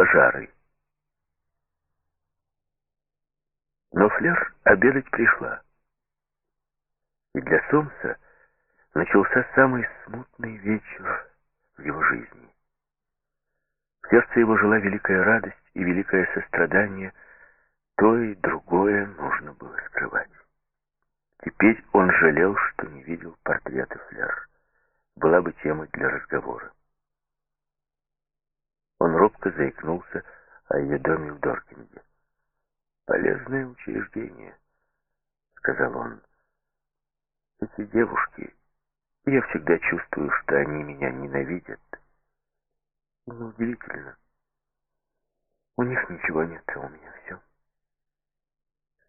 пожары. Но Флер обедать пришла. И для Сомса начался самый смутный вечер в его жизни. В сердце его жила великая радость и великое сострадание. То и другое нужно было скрывать. Теперь он жалел, что не видел портрета Флер. Была бы тема для разговора. Он робко заикнулся о ее доме в Доркинге. «Полезное учреждение», — сказал он. «Эти девушки, я всегда чувствую, что они меня ненавидят. Неудивительно. У них ничего нет, а у меня все».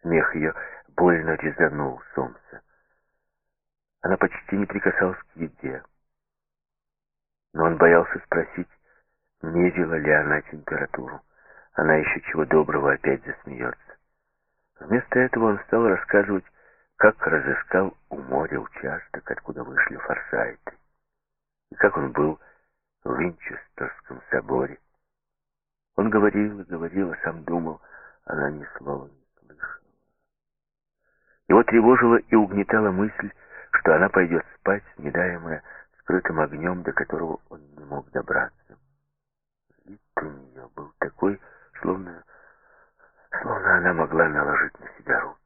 Смех ее больно резанул Сомса. Она почти не прикасалась к еде. Но он боялся спросить, мерила ли она температуру. Она еще чего доброго опять засмеется. Вместо этого он стал рассказывать, как разыскал у моря участок, откуда вышли форсайты, и как он был в Винчестерском соборе. Он говорил и говорил, а сам думал, она ни слова не слышала. Его тревожила и угнетала мысль, что она пойдет спать, недаемая скрытым огнем, до которого он не мог добраться. У нее был такой, словно, словно она могла наложить на себя руки.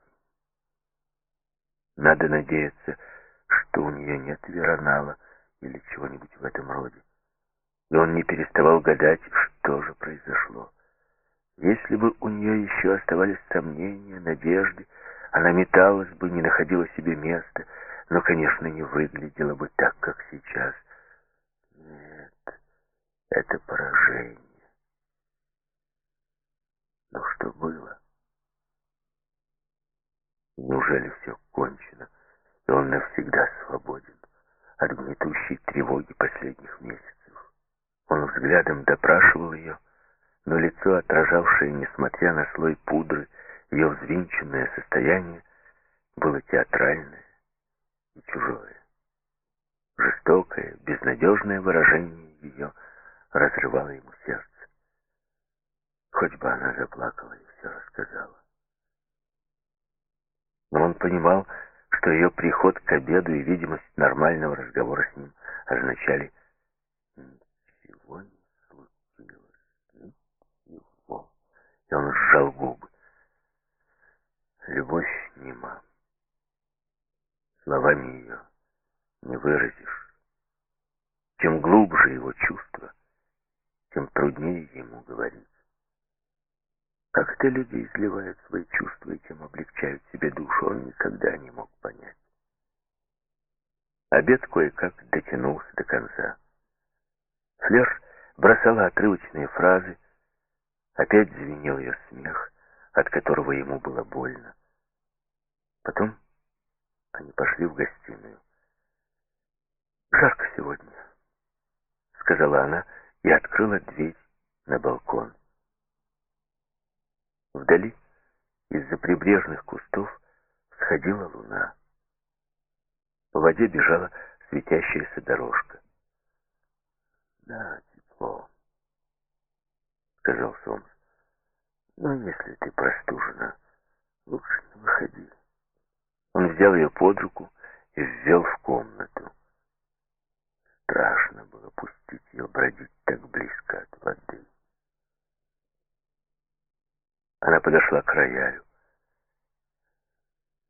Надо надеяться, что у нее нет веронала или чего-нибудь в этом роде. И он не переставал гадать, что же произошло. Если бы у нее еще оставались сомнения, надежды, она металась бы, не находила себе места, но, конечно, не выглядела бы так, как сейчас. Нет, это поражение. Но что было? Неужели все кончено, и он навсегда свободен от гнетущей тревоги последних месяцев? Он взглядом допрашивал ее, но лицо, отражавшее, несмотря на слой пудры, ее взвинченное состояние, было театральное и чужое. Жестокое, безнадежное выражение ее разрывало ему сердце. Хоть бы она заплакала и все рассказала. Но он понимал, что ее приход к обеду и видимость нормального разговора с ним означали «Ничего не случилось, ничего». И он сжал губы. Любовь нема. Словами ее не выразишь. Чем глубже его чувства, тем труднее ему говорить. Как это люди изливают свои чувства и тем облегчают себе душу, он никогда не мог понять. Обед кое-как дотянулся до конца. Флер бросала отрывочные фразы, опять звенел ее смех, от которого ему было больно. Потом они пошли в гостиную. «Жарко сегодня», — сказала она и открыла дверь на балкон. Вдали, из-за прибрежных кустов, сходила луна. По воде бежала светящаяся дорожка. «Да, тепло», — сказал Сомс. «Но если ты простужена, лучше не выходи». Он взял ее под руку и ввел в комнату. Страшно было пустить ее бродить так близко от воды. Она подошла к роялю.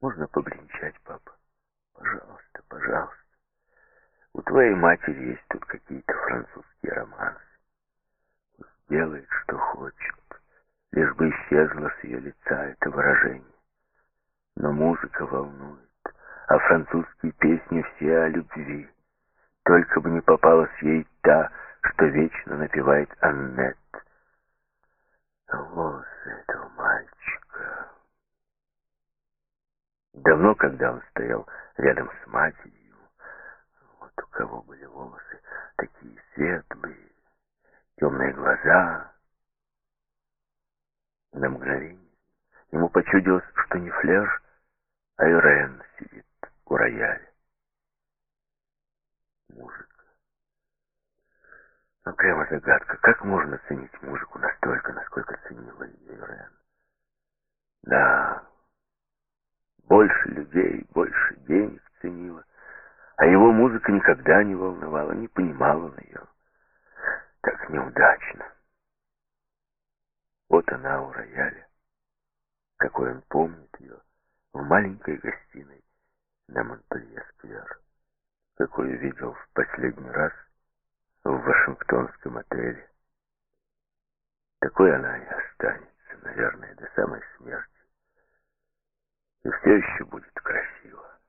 «Можно побренчать, папа? Пожалуйста, пожалуйста. У твоей матери есть тут какие-то французские романсы. Пусть делает, что хочет, лишь бы исчезло с ее лица это выражение. Но музыка волнует, а французские песни все о любви. Только бы не попалась ей та, что вечно напевает Аннет. Волосы этого мальчика. Давно, когда он стоял рядом с матерью, вот у кого были волосы такие светлые, темные глаза. На мгновение ему почудилось, что не Флер, а Ирен сидит у рояля. Музыка. Ну, прямо загадка, как можно ценить музыку настолько, насколько ценила ее Ирен? Да, больше людей, больше денег ценила, а его музыка никогда не волновала, не понимала он ее. Так неудачно. Вот она у рояля, какой он помнит ее, в маленькой гостиной на Монпелье-сквер, какой видел в последний раз в Вашингтонском отеле. Такой она и останется, наверное, до самой смерти. И все еще будет красиво.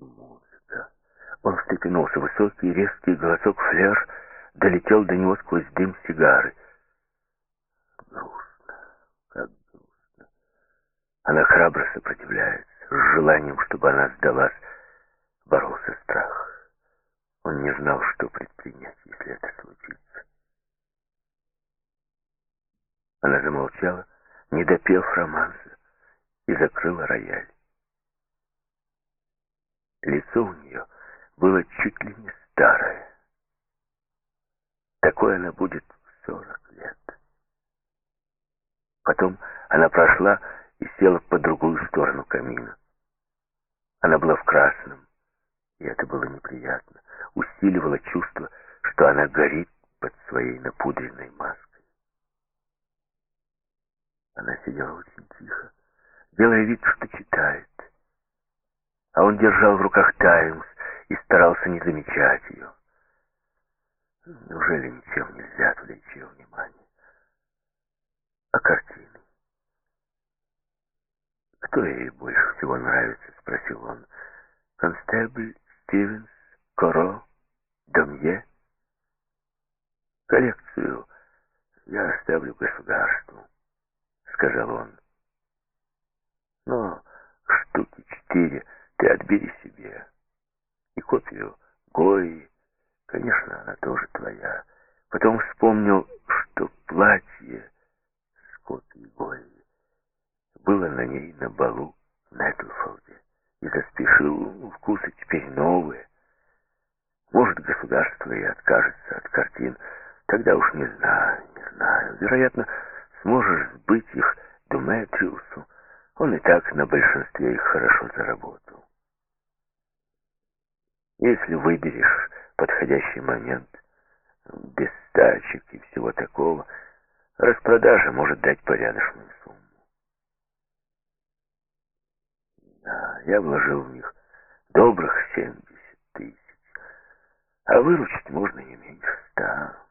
Музыка. Он встрепенулся. Высокий, резкий голосок флер долетел до него сквозь дым сигары. Грустно, как грустно. Она храбро сопротивляется, с желанием, чтобы она сдалась. Боролся страх. Он не знал, что предпринять, если это случится. Она замолчала, не допев романса, и закрыла рояль. Лицо у нее было чуть ли не старое. Такой она будет в сорок лет. Потом она прошла и села по другую сторону камина. Она была в красном, и это было неприятно усиливало чувство, что она горит под своей напудренной маской. Она сидела очень тихо, делая вид, что читает. А он держал в руках «Таймс» и старался не замечать ее. Неужели ничем нельзя отвлечь ее внимание? А картины? «Кто ей больше всего нравится?» — спросил он. «Констебль Стивенс Коро, Домье. Коллекцию я оставлю государству, сказал он. Но четыре ты отбери себе. И копию Гои, конечно, она тоже твоя. Потом вспомнил, что платье с копией Гои было на ней на балу в Нетлфолде. И заспешил вкусы теперь новые. Может, государство и откажется от картин. Тогда уж не знаю, не знаю. Вероятно, сможешь сбыть их Думетриусу. Он и так на большинстве их хорошо заработал. Если выберешь подходящий момент, без стачек и всего такого, распродажа может дать порядочную сумму. Да, я вложил в них добрых семьдесят тысяч а выручить можно не меньше ста.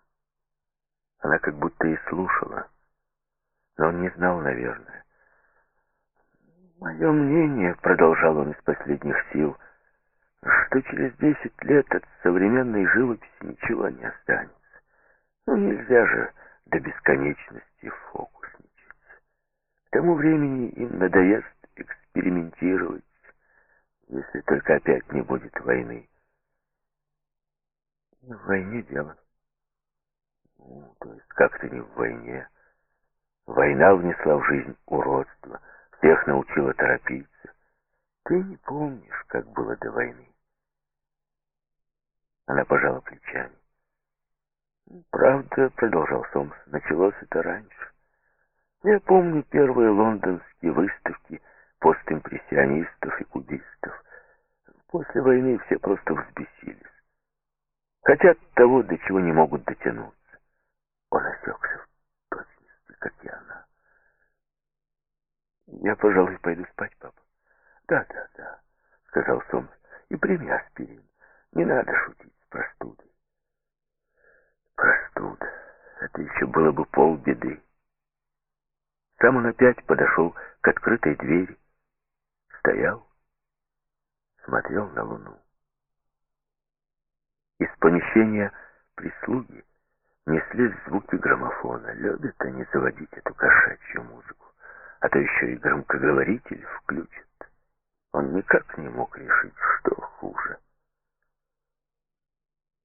Она как будто и слушала, но он не знал, наверное. «Мое мнение», — продолжал он из последних сил, «что через десять лет от современной живописи ничего не останется. Ну, нельзя же до бесконечности фокусничать. К тому времени им надоест экспериментировать, если только опять не будет войны. Не в войне дело. Ну, то есть как-то не в войне. Война внесла в жизнь уродство, всех научила торопиться. Ты не помнишь, как было до войны. Она пожала плечами. Правда, продолжал Сомс, началось это раньше. Я помню первые лондонские выставки постимпрессионистов и кубистов. После войны все просто взбесились. Хотят того, до чего не могут дотянуться. Он осекся в точности, как и она. Я, пожалуй, пойду спать, папа. Да, да, да, сказал Сомс. И прими аспирин. Не надо шутить с простудой. Простуда. Это еще было бы полбеды. Сам он опять подошел к открытой двери, стоял, смотрел на луну. Из помещения прислуги неслись звуки граммофона. Любят они заводить эту кошачью музыку, а то еще и громкоговоритель включат. Он никак не мог решить, что хуже.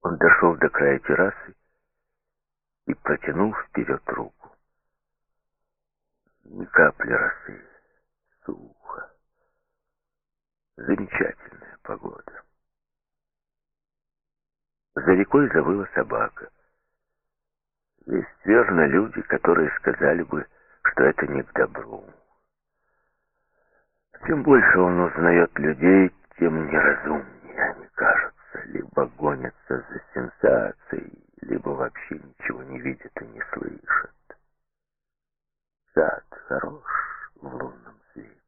Он дошел до края террасы и протянул вперед руку. Ни капли росы, сухо. Замечательная погода. За рекой завыла собака. Есть верно люди, которые сказали бы, что это не к добру. Чем больше он узнает людей, тем неразумнее они кажутся, либо гонятся за сенсацией, либо вообще ничего не видят и не слышат. Сад хорош в лунном свете,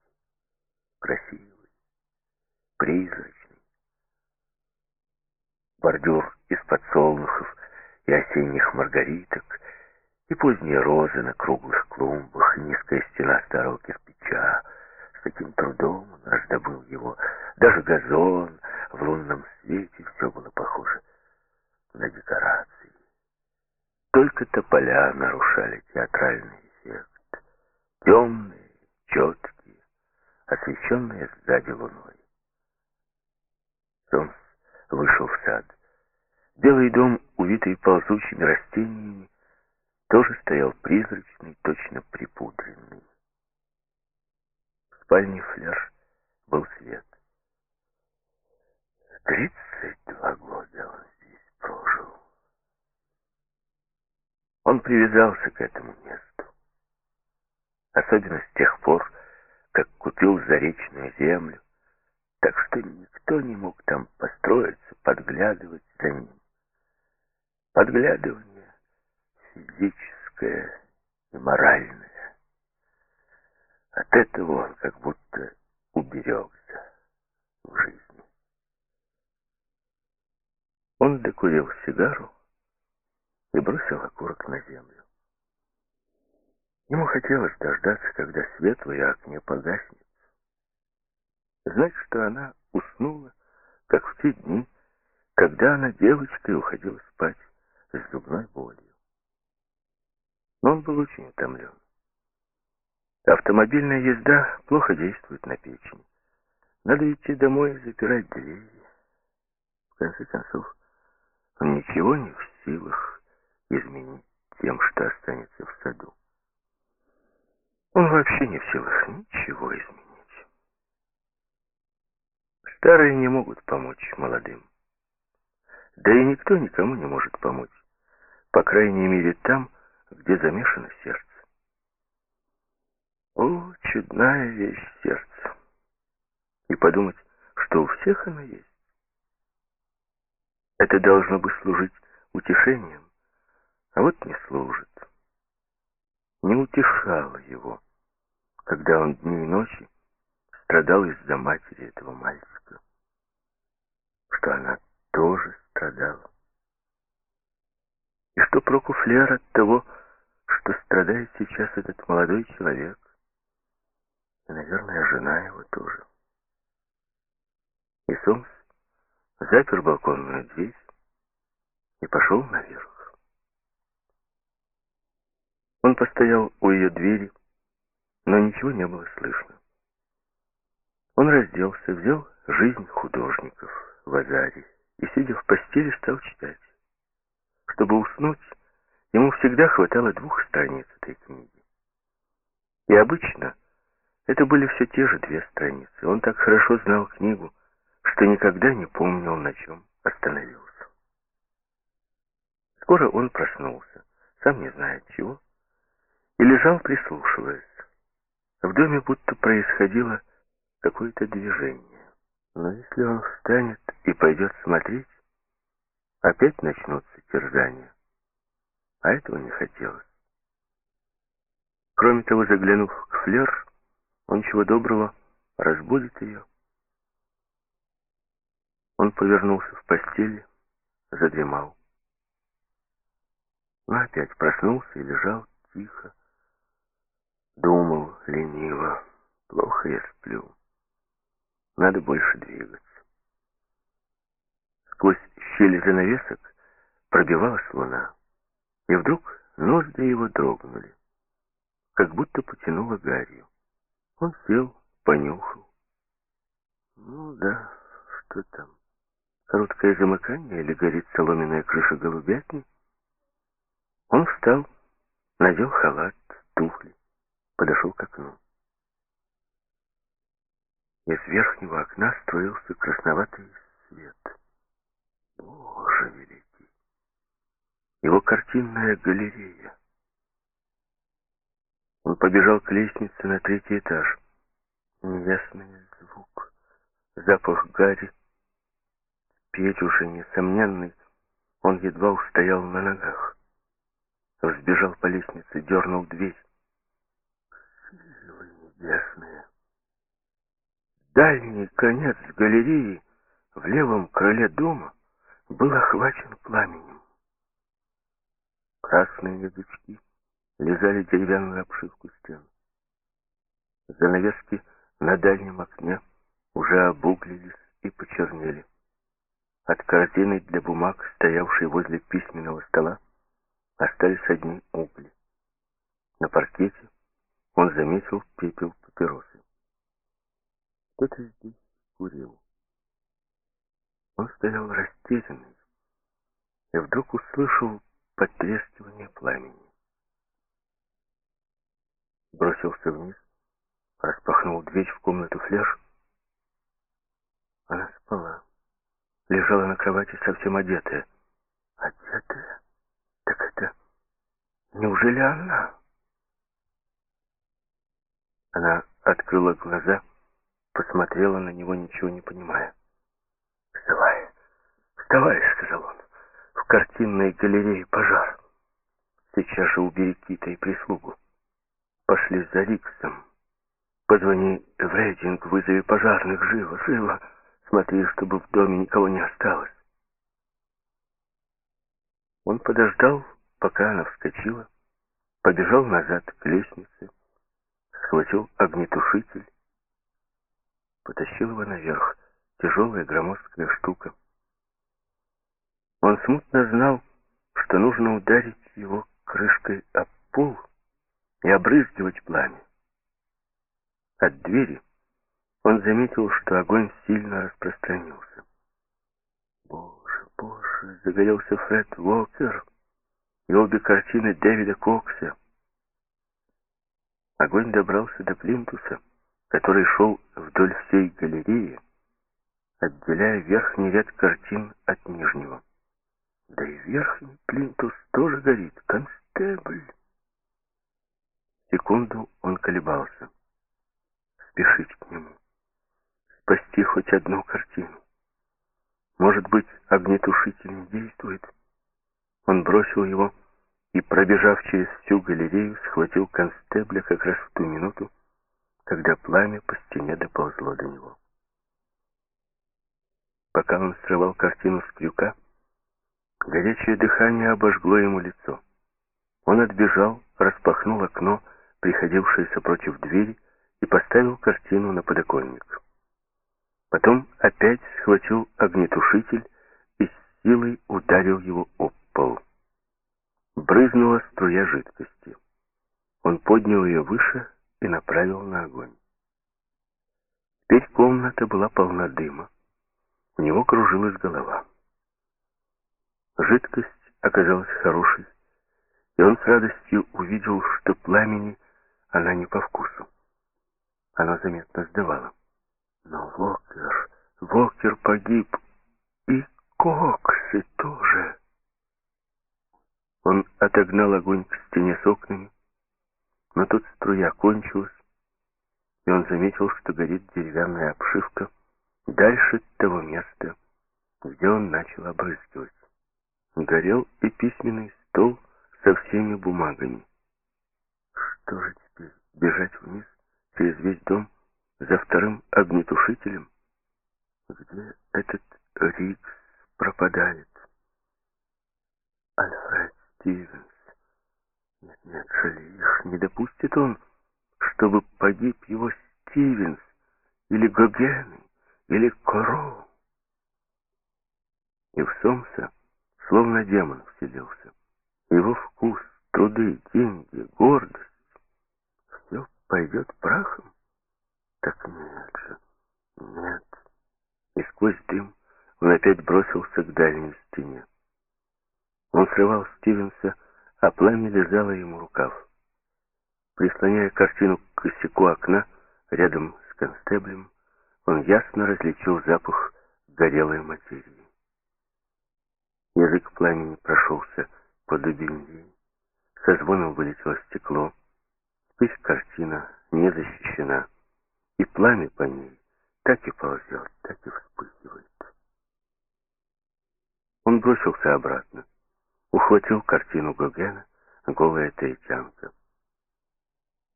красивый, призрачный. Бордюр из подсолнухов и осенних маргариток, и поздние розы на круглых клумбах, низкая стена старого кирпича. С каким трудом он раздобыл его. Даже газон в лунном свете, все было похоже на декорации. Только тополя нарушали театральный эффект. Темные, четкие, освещенные сзади луной. Солнце вышел в сад. Белый дом, увитый ползучими растениями, тоже стоял призрачный, точно припудренный. В спальне Фляж был свет. Тридцать два года он здесь прожил. Он привязался к этому месту. Особенно с тех пор, как купил заречную землю, так что никто не мог там построиться, подглядывать за ним. Подглядывание физическое и моральное. От этого он как будто уберегся в жизни. Он докурил сигару и бросил окурок на землю. Ему хотелось дождаться, когда свет в ее окне погаснет. Знать, что она уснула, как в те дни, когда она девочкой уходила спать с зубной болью. Но он был очень утомлен. Автомобильная езда плохо действует на печень. Надо идти домой и запирать двери. В конце концов, он ничего не в силах изменить тем, что останется в саду. Он вообще не в силах ничего изменить. Старые не могут помочь молодым. Да и никто никому не может помочь. По крайней мере там, где замешано сердце. О, чудная вещь сердце. И подумать, что у всех оно есть. Это должно бы служить утешением, а вот не служит. Не утешало его, когда он дни и ночи страдал из-за матери этого мальчика, что она тоже страдала. Флер от того, что страдает сейчас этот молодой человек, и, наверное, жена его тоже. И Сомс запер балконную дверь и пошел наверх. Он постоял у ее двери, но ничего не было слышно. Он разделся, взял «Жизнь художников» в Азаре и, сидя в постели, стал читать. Чтобы уснуть, ему всегда хватало двух страниц этой книги. И обычно это были все те же две страницы. Он так хорошо знал книгу, что никогда не помнил, на чем остановился. Скоро он проснулся, сам не знает чего, и лежал, прислушиваясь. В доме будто происходило какое-то движение. Но если он встанет и пойдет смотреть, опять начнутся терзания. А этого не хотелось. Кроме того, заглянув к Флер, он чего доброго разбудит ее. Он повернулся в постели, задремал. Но опять проснулся и лежал тихо. Думал лениво, плохо я сплю. Надо больше двигаться. Сквозь щели занавесок пробивалась луна. И вдруг ноздри его дрогнули, как будто потянуло гарью. Он сел, понюхал. Ну да, что там? Короткое замыкание или горит соломенная крыша голубятни? Он встал, надел халат, туфли, подошел к окну. Из верхнего окна строился красноватый свет. Боже великий! Его картинная галерея. Он побежал к лестнице на третий этаж. Неясный звук, запах гари, петь уже несомненный, он едва устоял на ногах. Взбежал по лестнице, дернул дверь. Силы небесные! Дальний конец галереи в левом крыле дома был охвачен пламенем. Красные язычки лизали деревянную обшивку стен. Занавески на дальнем окне уже обуглились и почернели. От корзины для бумаг, стоявшей возле письменного стола, остались одни угли. На паркете он заметил пепел папиросы. Кто-то здесь курил. Он стоял растерянный и вдруг услышал потрескивание пламени. Бросился вниз, распахнул дверь в комнату фляж. Она спала лежала на кровати совсем одетая. Одетая? Так это... Неужели она? Она открыла глаза, посмотрела на него, ничего не понимая. «Вставай, вставай», — сказал он. «В картинной галерее пожар. Сейчас же убери Кита и прислугу. Пошли за Риксом. Позвони в рейтинг, вызови пожарных. Живо, живо!» Смотри, чтобы в доме никого не осталось. Он подождал, пока она вскочила, побежал назад к лестнице, схватил огнетушитель, потащил его наверх. Тяжелая громоздкая штука. Он смутно знал, что нужно ударить его крышкой об пол и обрызгивать пламя. От двери он заметил, что огонь сильно распространился. Боже, боже, загорелся Фред Уолкер и обе картины Дэвида Кокса. Огонь добрался до плинтуса, который шел вдоль всей галереи, отделяя верхний ряд картин от нижнего. Да и верхний плинтус тоже горит, констебль. Секунду он колебался. Спешить к нему спасти хоть одну картину. Может быть, огнетушитель не действует? Он бросил его и, пробежав через всю галерею, схватил констебля как раз в ту минуту, когда пламя по стене доползло до него. Пока он срывал картину с крюка, горячее дыхание обожгло ему лицо. Он отбежал, распахнул окно, приходившееся против двери, и поставил картину на подоконник. Потом опять схватил огнетушитель и с силой ударил его об пол. Брызнула струя жидкости. Он поднял ее выше и направил на огонь. Теперь комната была полна дыма. У него кружилась голова. Жидкость оказалась хорошей, и он с радостью увидел, что пламени она не по вкусу. Оно заметно сдавало. Но Вокер, Вокер погиб, и Коксы тоже. Он отогнал огонь к стене с окнами, но тут струя кончилась, и он заметил, что горит деревянная обшивка дальше того места, где он начал обрызгивать. Горел и письменный стол со всеми бумагами. Что же теперь, бежать вниз через весь дом? за вторым огнетушителем, где этот Рикс пропадает. Альфред Стивенс. Нет, нет, Шалиш, не допустит он, чтобы погиб его Стивенс, или Гоген, или Коро. И в Сомса словно демон вселился. Его вкус, труды, деньги, гордость — все пойдет прахом. Так нет же, нет. И сквозь дым он опять бросился к дальней стене. Он срывал Стивенса, а пламя лизало ему рукав. Прислоняя картину к косяку окна, рядом с констеблем, он ясно различил запах горелой материи. Язык пламени прошелся по дубиньи, со звоном вылетело стекло. Теперь картина не защищена, и пламя по ней так и ползет, так и вспыхивает. Он бросился обратно, ухватил картину Гогена, голая таитянка.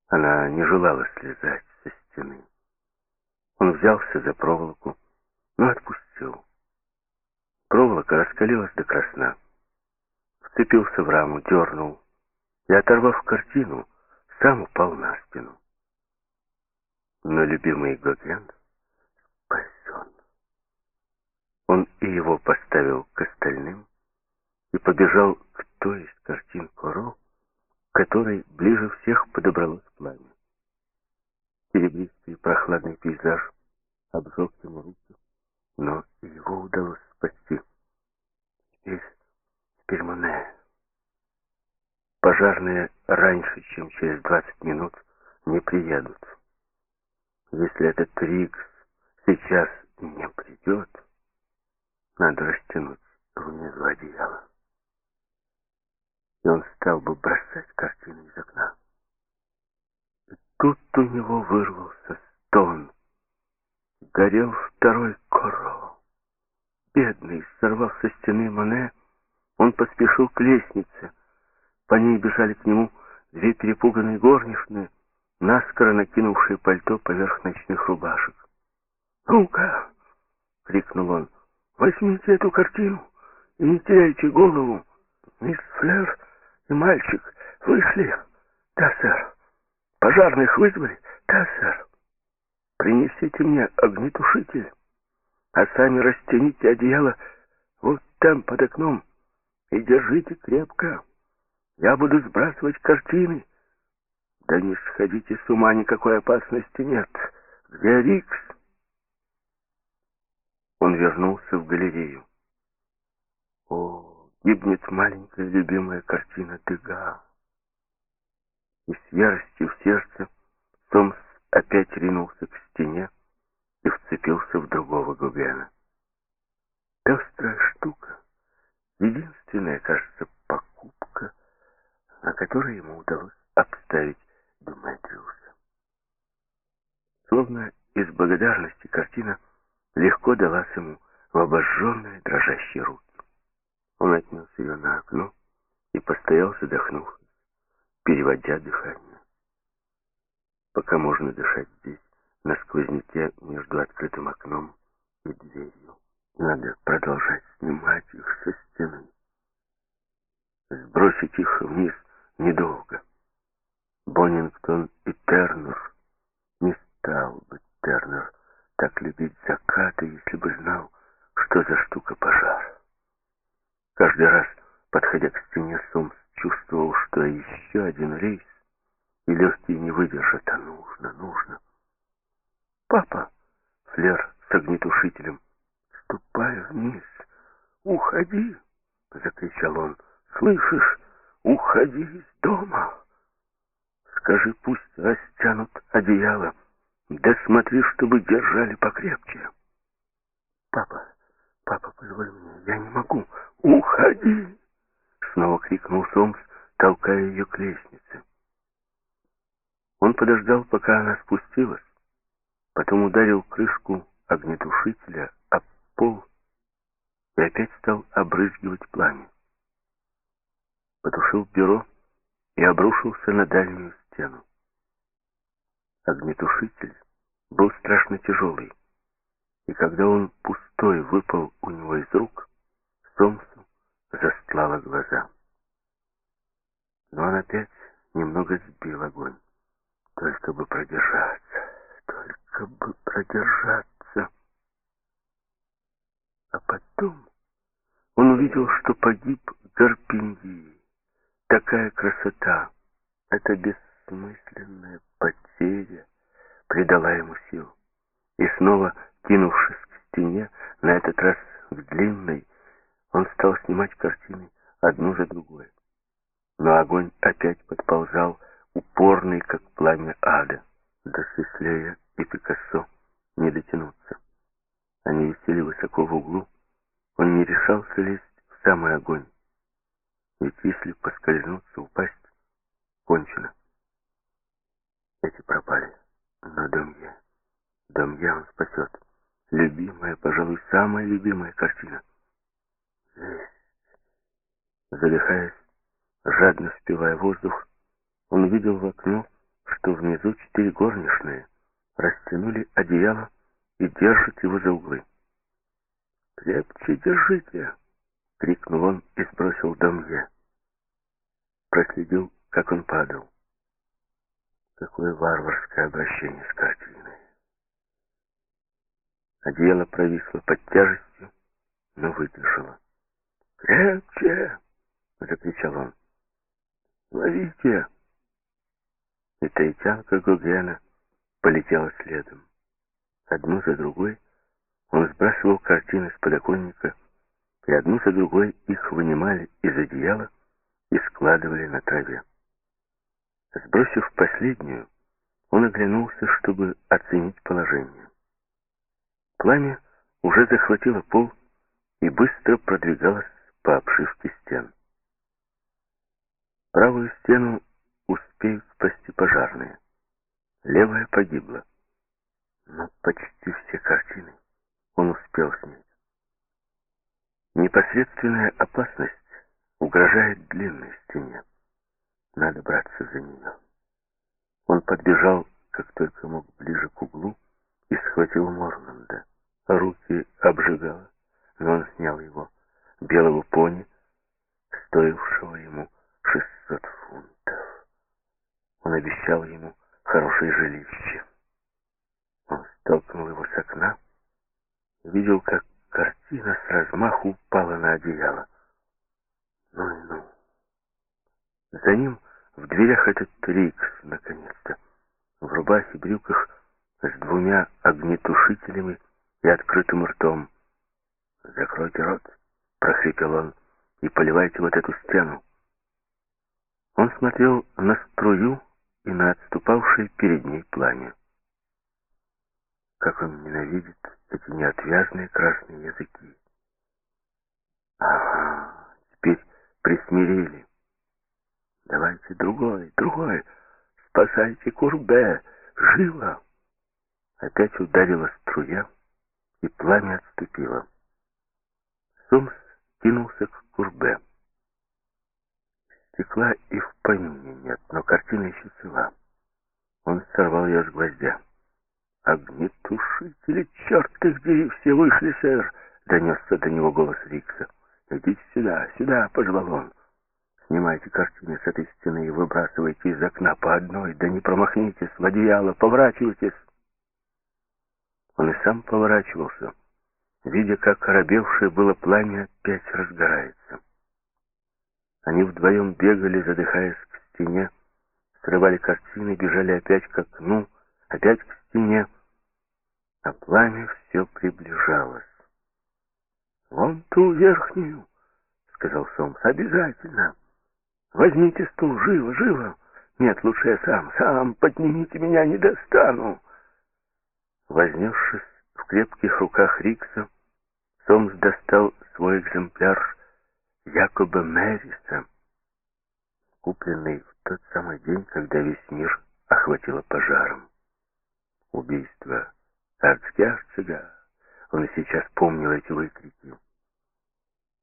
Она не желала слезать со стены. Он взялся за проволоку, но отпустил. Проволока раскалилась до красна. Вцепился в раму, дернул и, оторвав картину, сам упал на спину. Но любимый Гоген спасен. Он и его поставил к остальным и побежал к той из картин Коро, которой ближе всех подобралось пламя. Серебристый прохладный пейзаж обжег ему руки, но его удалось спасти. Теперь, теперь Моне. Пожарные раньше, чем через 20 минут, не приедут. Если этот Рикс сейчас не придет, надо растянуть внизу одеяло. И он стал бы бросать картины из окна. И тут у него вырвался стон. Горел второй коро. Бедный, сорвав со стены Моне, он поспешил к лестнице. По ней бежали к нему две перепуганные горничные, наскоро накинувшие пальто поверх ночных рубашек. «Ну-ка!» — крикнул он. «Возьмите эту картину и не теряйте голову. Мисс Флер и мальчик вышли?» «Да, сэр». «Пожарных вызвали?» «Да, сэр». «Принесите мне огнетушитель, а сами растяните одеяло вот там, под окном, и держите крепко. Я буду сбрасывать картины». «Да не сходите с ума, никакой опасности нет. Где Рикс?» Он вернулся в галерею. О, гибнет маленькая любимая картина Дега. И с яростью в сердце Томс опять ринулся к стене и вцепился в другого Гугена. Пестрая штука, единственная, кажется, покупка, на которой ему удалось обставить Деметриуса. Словно из благодарности картина легко далась ему в обожженные дрожащие руки. Он отнес ее на окно и постоял, задохнув, переводя дыхание. Пока можно дышать здесь, на сквозняке между открытым окном и дверью, надо продолжать снимать их со стены. Сбросить их вниз недолго. Боннингтон и Тернер не стал бы Тернер так любить закаты, если бы знал, что за штука пожар. Каждый раз, подходя к стене, Сомс чувствовал, что еще один рейс, и легкие не выдержат, а нужно, нужно. «Папа!» — Флер с огнетушителем. «Ступай вниз! Уходи!» — закричал он. «Слышишь? Уходи из дома!» «Скажи, пусть растянут одеяло!» Да смотри, чтобы держали покрепче. Папа, папа, позволь мне, я не могу. Уходи! Снова крикнул Сомс, толкая ее к лестнице. Он подождал, пока она спустилась, потом ударил крышку огнетушителя об пол и опять стал обрызгивать пламя. Потушил бюро и обрушился на дальнюю стену. Огнетушитель был страшно тяжелый, и когда он пустой выпал у него из рук, Сомсу застлало глаза. Но он опять немного сбил огонь, только бы продержаться, только бы продержаться. А потом он увидел, что погиб Гарпиньи. Такая красота, это бессмысленная потеря придала ему сил. И снова, кинувшись к стене, на этот раз к длинной, он стал снимать картины одну за другой. Но огонь опять подползал, упорный, как пламя ада. До Сеслея и Пикассо не дотянуться. Они висели высоко в углу. Он не решался лезть в самый огонь. Ведь если поскользнуться, упасть, кончено. Эти пропали. Но Домье, Домье он спасет. Любимая, пожалуй, самая любимая картина. Здесь, задыхаясь, жадно впивая воздух, он видел в окно, что внизу четыре горничные растянули одеяло и держат его за углы. «Крепче держите!» — крикнул он и сбросил Домье. Проследил, как он падал. Какое варварское обращение с картиной. Одеяло провисло под тяжестью, но выдержало. «Крепче!» — закричал он. «Ловите!» И таитянка Гогена полетела следом. Одну за другой он сбрасывал картины с подоконника, и одну за другой их вынимали из одеяла и складывали на траве. Сбросив последнюю, он оглянулся, чтобы оценить положение. Пламя уже захватило пол и быстро продвигалось по обшивке стен. Правую стену успеют спасти пожарные. Левая погибла. Но почти все картины он успел снять. Непосредственная опасность угрожает длинной стене. Надо браться за нее. Он подбежал, как только мог, ближе к углу и схватил Морнанда. Руки обжигало, но он снял его, белого пони, стоившего ему 600 фунтов. Он обещал ему хорошее жилище. Он столкнул его с окна, видел, как картина с размаху упала на одеяло. Ну и ну. За ним в дверях этот Рикс, наконец-то, в рубахе, брюках, с двумя огнетушителями и открытым ртом. «Закройте рот», — прохрипел он, — «и поливайте вот эту стену». Он смотрел на струю и на отступавшее перед ней пламя. Как он ненавидит эти неотвязные красные языки. Ага, теперь присмирили. Давайте другой, другой. Спасайте Курбе. Живо! Опять ударила струя, и пламя отступило. Сомс кинулся к Курбе. Стекла и в помине нет, но картина еще цела. Он сорвал ее с гвоздя. «Огнетушители, черт их дери, все вышли, сэр!» — донесся до него голос Рикса. «Идите сюда, сюда!» — позвал он. «Снимайте картины с этой стены и выбрасывайте из окна по одной, да не промахнитесь в одеяло, поворачивайтесь!» Он и сам поворачивался, видя, как оробевшее было пламя опять разгорается. Они вдвоем бегали, задыхаясь к стене, срывали картины, бежали опять к окну, опять к стене, а пламя все приближалось. «Вон ту верхнюю», — сказал Сомс, — «обязательно. Возьмите стул, живо, живо. Нет, лучше я сам, сам, поднимите меня, не достану». Вознесшись в крепких руках Рикса, Сомс достал свой экземпляр Якоба Мэриса, купленный в тот самый день, когда весь мир охватило пожаром убийство арцгерцога. Он и сейчас помнил эти выкрики.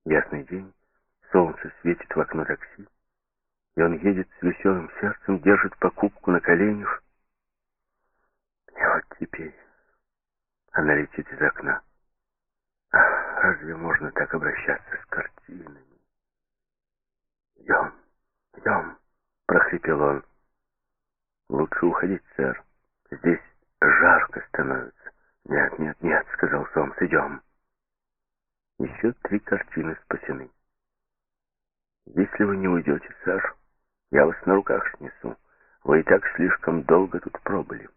Ясный день, солнце светит в окно такси, и он едет с веселым сердцем, держит покупку на коленях. И вот теперь она летит из окна. Ах, разве можно так обращаться с картинами? «Идем, идем!» — прохрипел он. «Лучше уходить, сэр. Здесь Жарко становится. Нет, нет, нет, сказал Сомс, идем. Еще три картины спасены. Если вы не уйдете, сэр, я вас на руках снесу. Вы и так слишком долго тут пробыли.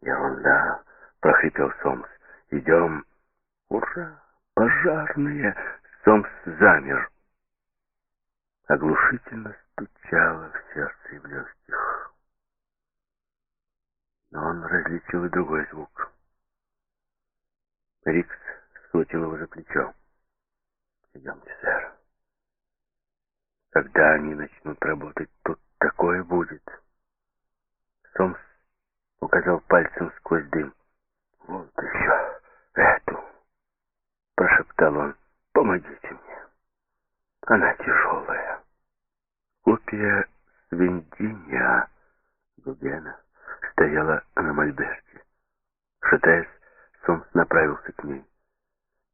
Ерунда, прохрипел Сомс. Идем. Ура! Пожарные! Сомс замер. Оглушительно стучало в сердце и в легких но он различил и другой звук. Рикс схватил его за плечо. «Идемте, сэр». Когда они начнут работать, тут такое будет. Сомс указал пальцем сквозь дым. Вот еще эту, прошептал он. Помогите мне. Она тяжелая. Копия Свиндиня Гугена стояла на мольберте. Шатаясь, Сомс направился к ней.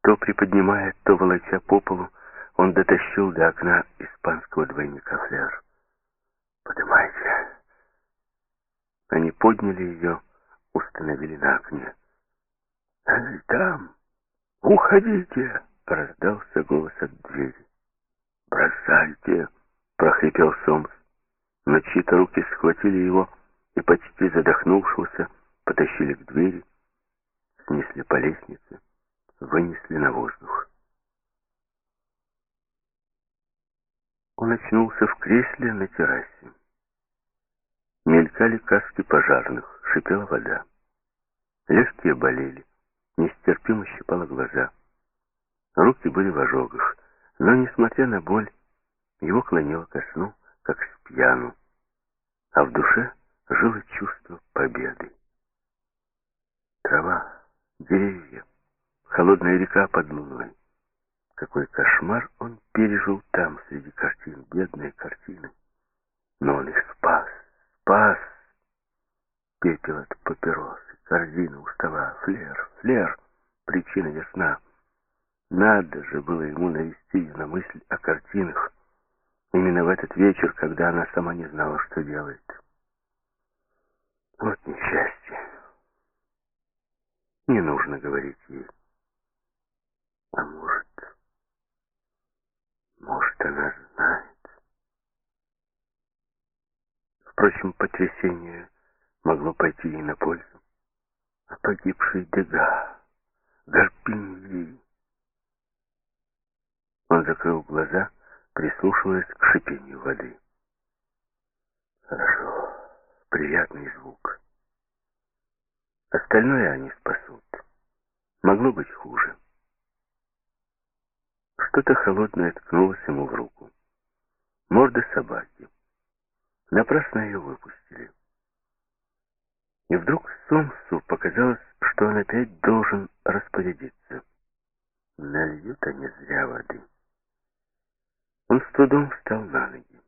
То приподнимая, то волоча по полу, он дотащил до окна испанского двойника фляж. «Поднимайте!» Они подняли ее, установили на окне. «Эй, там! Уходите!» — раздался голос от двери. «Бросайте!» — прохрипел Сомс. Но чьи-то руки схватили его и, почти задохнувшегося, потащили к двери, снесли по лестнице, вынесли на воздух. Он очнулся в кресле на террасе. Мелькали каски пожарных, шипела вода. Легкие болели, нестерпимо щипало глаза. Руки были в ожогах, но, несмотря на боль, его клонило ко сну, как с пьяну, а в душе жило чувство победы. Трава, деревья, холодная река под луной. Какой кошмар он пережил там, среди картин, бедные картины. Но он их спас, спас. Пепел от папиросы, корзина у стола, флер, флер, причина ясна. Надо же было ему навести на мысль о картинах. Именно в этот вечер, когда она сама не знала, что делает. Вот несчастье. Не нужно говорить ей. А может... Может, она знает. Впрочем, потрясение могло пойти ей на пользу. А погибший Дега, Гарпиньи... Он закрыл глаза, прислушиваясь к шипению воды. Хорошо, приятный звук. Остальное они спасут. Могло быть хуже. Что-то холодное ткнулось ему в руку. Морда собаки. Напрасно ее выпустили. И вдруг Сомсу показалось, что он опять должен распорядиться. Нальют они зря воды. Он с трудом встал на ноги.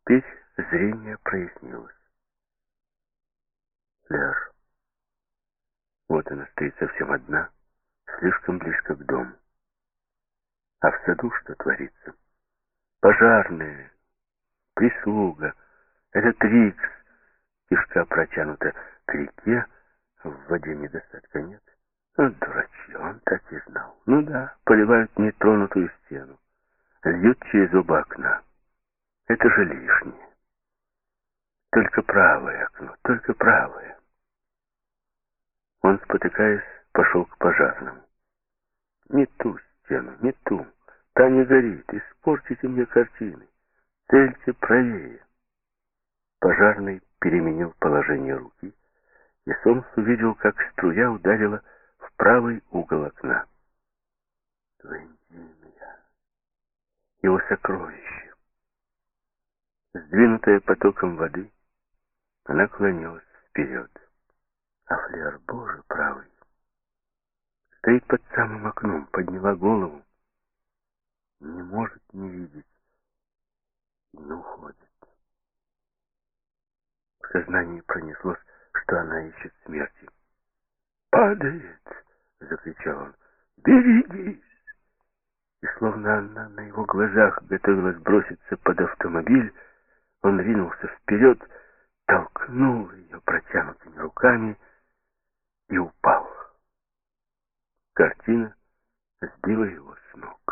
Теперь зрение прояснилось. Фляж. Вот она стоит совсем одна, слишком близко к дому. А в саду что творится? Пожарные, прислуга, этот Рикс, кишка протянута к реке, в воде недостатка нет. Ну, дурачье, он так и знал. Ну да, поливают нетронутую стену, льют через оба окна. Это же лишнее. Только правое окно, только правое. Он, спотыкаясь, пошел к пожарному. Не ту стену, не ту. Та не горит, испортите мне картины. Цельте правее. Пожарный переменил положение руки, и Сомс увидел, как струя ударила в правый угол окна. Твендимия. Его сокровище. Сдвинутая потоком воды, она клонилась вперед. А флер, боже правый, стоит под самым окном, подняла голову, не может не видеть не уходит. В сознании пронеслось, что она ищет смерти. «Падает!» — закричал он. «Берегись!» И словно она на его глазах готовилась броситься под автомобиль, он ринулся вперед, толкнул ее протянутыми руками и упал. Картина сбила его с ног.